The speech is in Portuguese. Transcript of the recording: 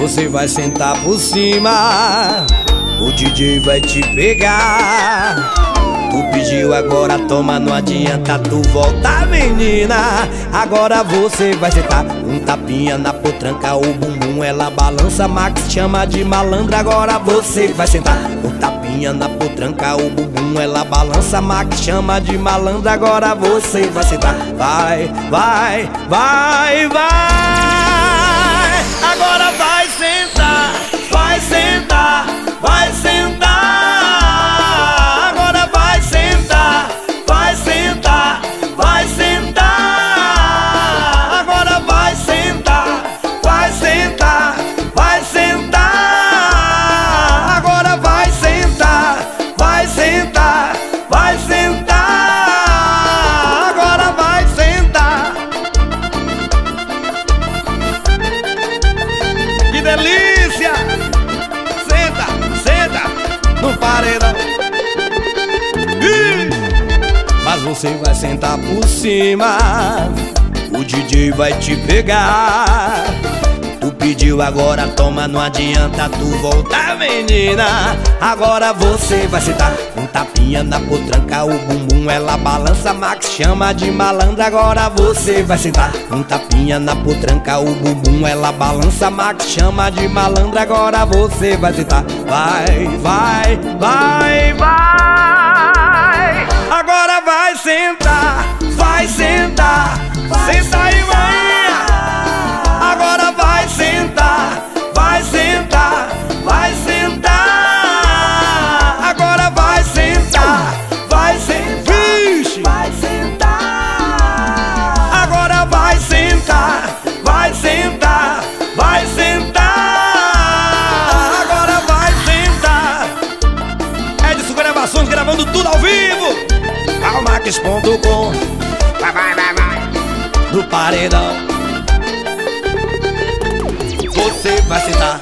Você vai sentar por cima, o DJ vai te pegar. Tu pediu agora, toma, não adianta tu voltar, menina. Agora você vai sentar um tapinha na potranca, o bumbum ela balança, Max chama de malandra. Agora você vai sentar um tapinha na potranca, o bumbum ela balança, Max chama de malandra. Agora você vai sentar, vai, vai, vai, vai. Delícia! Senta, senta no paredão. Mas você vai sentar por cima. O DJ vai te pegar. Pediu agora, toma, não adianta tu voltar, menina. Agora você vai sentar um tapinha na potranca, o bumbum ela balança, Max chama de malandra. Agora você vai sentar um tapinha na potranca, o bumbum ela balança, Max chama de malandra. Agora você vai sentar, vai, vai, vai, vai. Agora vai sentar, vai sentar, senta aí, Almax.com Vai, vai, vai, vai. No paredão. Você vai sentar